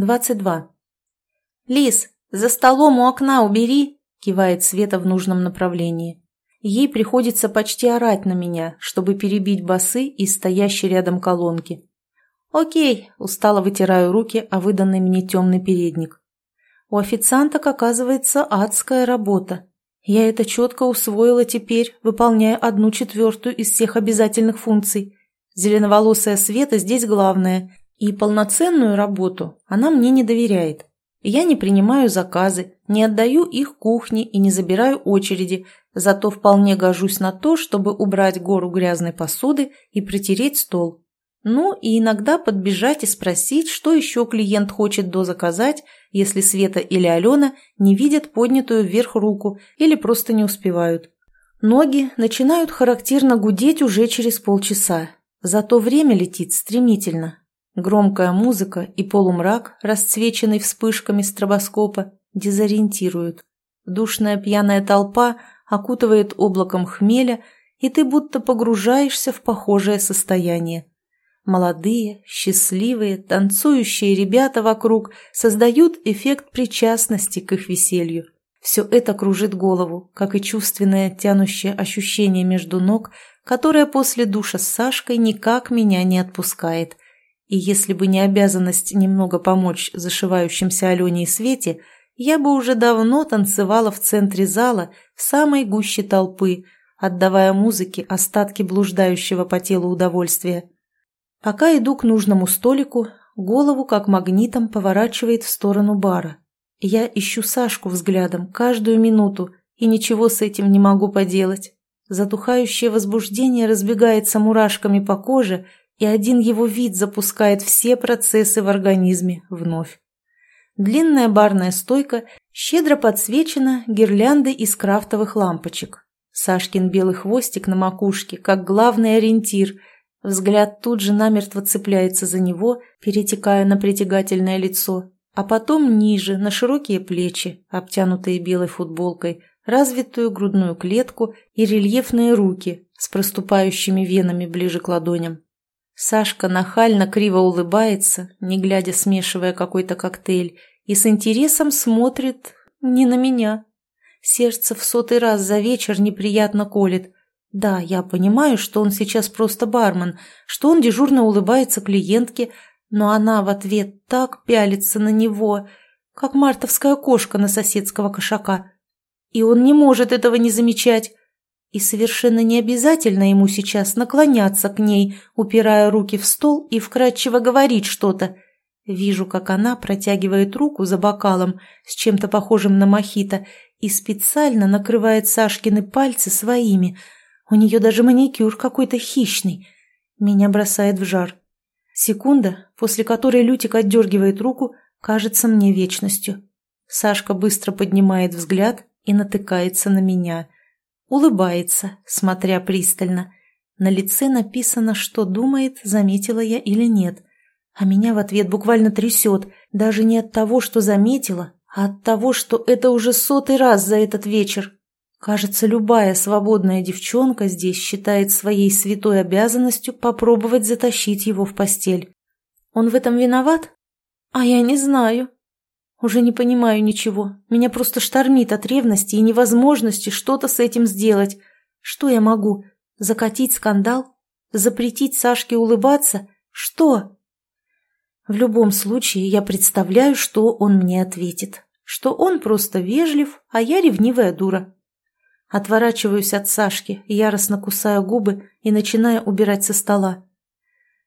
22. «Лис, за столом у окна убери!» – кивает Света в нужном направлении. Ей приходится почти орать на меня, чтобы перебить басы из стоящей рядом колонки. «Окей», – устало вытираю руки о выданный мне темный передник. У официанток оказывается адская работа. Я это четко усвоила теперь, выполняя одну четвертую из всех обязательных функций. Зеленоволосая Света здесь главная, и полноценную работу она мне не доверяет. Я не принимаю заказы, не отдаю их кухне и не забираю очереди, зато вполне гожусь на то, чтобы убрать гору грязной посуды и протереть стол. Ну и иногда подбежать и спросить, что еще клиент хочет дозаказать, если Света или Алена не видят поднятую вверх руку или просто не успевают. Ноги начинают характерно гудеть уже через полчаса. Зато время летит стремительно. Громкая музыка и полумрак, расцвеченный вспышками стробоскопа, дезориентируют. Душная пьяная толпа окутывает облаком хмеля, и ты будто погружаешься в похожее состояние. Молодые, счастливые, танцующие ребята вокруг создают эффект причастности к их веселью. Все это кружит голову, как и чувственное тянущее ощущение между ног, которое после душа с Сашкой никак меня не отпускает. И если бы не обязанность немного помочь зашивающимся Алене и Свете, я бы уже давно танцевала в центре зала, в самой гуще толпы, отдавая музыке остатки блуждающего по телу удовольствия. Пока иду к нужному столику, голову как магнитом поворачивает в сторону бара. Я ищу Сашку взглядом каждую минуту и ничего с этим не могу поделать. Затухающее возбуждение разбегается мурашками по коже, и один его вид запускает все процессы в организме вновь. Длинная барная стойка щедро подсвечена гирляндой из крафтовых лампочек. Сашкин белый хвостик на макушке, как главный ориентир – Взгляд тут же намертво цепляется за него, перетекая на притягательное лицо, а потом ниже, на широкие плечи, обтянутые белой футболкой, развитую грудную клетку и рельефные руки с проступающими венами ближе к ладоням. Сашка нахально криво улыбается, не глядя смешивая какой-то коктейль, и с интересом смотрит не на меня. Сердце в сотый раз за вечер неприятно колет – да, я понимаю, что он сейчас просто бармен, что он дежурно улыбается клиентке, но она в ответ так пялится на него, как мартовская кошка на соседского кошака. И он не может этого не замечать. И совершенно не обязательно ему сейчас наклоняться к ней, упирая руки в стол и вкрадчиво говорить что-то. Вижу, как она протягивает руку за бокалом с чем-то похожим на мохито и специально накрывает Сашкины пальцы своими – у нее даже маникюр какой-то хищный. Меня бросает в жар. Секунда, после которой Лютик отдергивает руку, кажется мне вечностью. Сашка быстро поднимает взгляд и натыкается на меня. Улыбается, смотря пристально. На лице написано, что думает, заметила я или нет. А меня в ответ буквально трясет, даже не от того, что заметила, а от того, что это уже сотый раз за этот вечер. Кажется, любая свободная девчонка здесь считает своей святой обязанностью попробовать затащить его в постель. Он в этом виноват? А я не знаю. Уже не понимаю ничего. Меня просто штормит от ревности и невозможности что-то с этим сделать. Что я могу? Закатить скандал? Запретить Сашке улыбаться? Что? В любом случае, я представляю, что он мне ответит. Что он просто вежлив, а я ревнивая дура. Отворачиваюсь от Сашки, яростно кусаю губы и начинаю убирать со стола.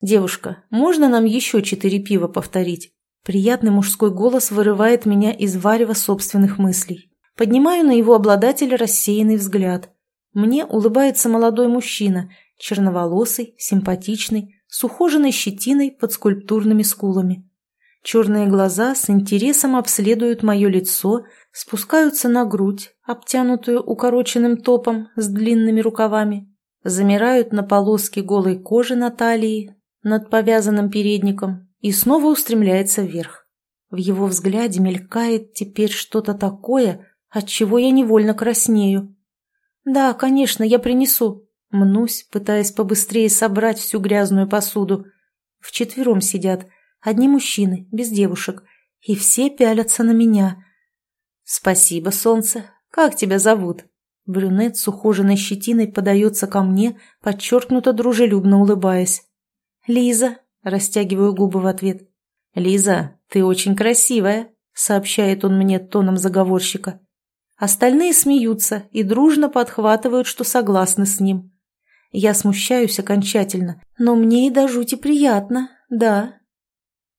«Девушка, можно нам еще четыре пива повторить?» Приятный мужской голос вырывает меня из варева собственных мыслей. Поднимаю на его обладателя рассеянный взгляд. Мне улыбается молодой мужчина, черноволосый, симпатичный, с ухоженной щетиной под скульптурными скулами. Черные глаза с интересом обследуют мое лицо, спускаются на грудь, обтянутую укороченным топом с длинными рукавами, замирают на полоске голой кожи на талии над повязанным передником и снова устремляется вверх. В его взгляде мелькает теперь что-то такое, от чего я невольно краснею. «Да, конечно, я принесу», мнусь, пытаясь побыстрее собрать всю грязную посуду. Вчетвером сидят – Одни мужчины, без девушек. И все пялятся на меня. «Спасибо, солнце. Как тебя зовут?» Брюнет с ухоженной щетиной подается ко мне, подчеркнуто дружелюбно улыбаясь. «Лиза», — растягиваю губы в ответ. «Лиза, ты очень красивая», — сообщает он мне тоном заговорщика. Остальные смеются и дружно подхватывают, что согласны с ним. Я смущаюсь окончательно, но мне и до жути приятно, да.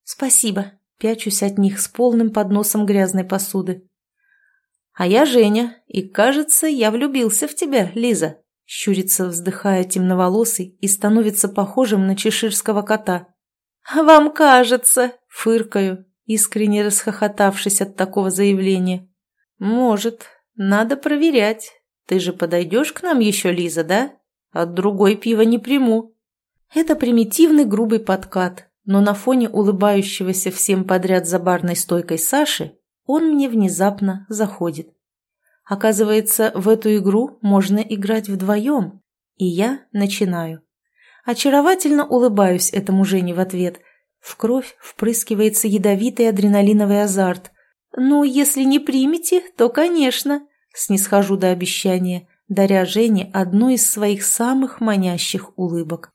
«Спасибо», — пячусь от них с полным подносом грязной посуды. «А я Женя, и, кажется, я влюбился в тебя, Лиза», — щурится, вздыхая темноволосый и становится похожим на чеширского кота. «Вам кажется», — фыркаю, искренне расхохотавшись от такого заявления. «Может, надо проверять. Ты же подойдешь к нам еще, Лиза, да? От другой пива не приму». Это примитивный грубый подкат, но на фоне улыбающегося всем подряд за барной стойкой Саши он мне внезапно заходит. Оказывается, в эту игру можно играть вдвоем, и я начинаю. Очаровательно улыбаюсь этому Жене в ответ. В кровь впрыскивается ядовитый адреналиновый азарт. «Ну, если не примете, то, конечно», — снисхожу до обещания, даря Жене одну из своих самых манящих улыбок.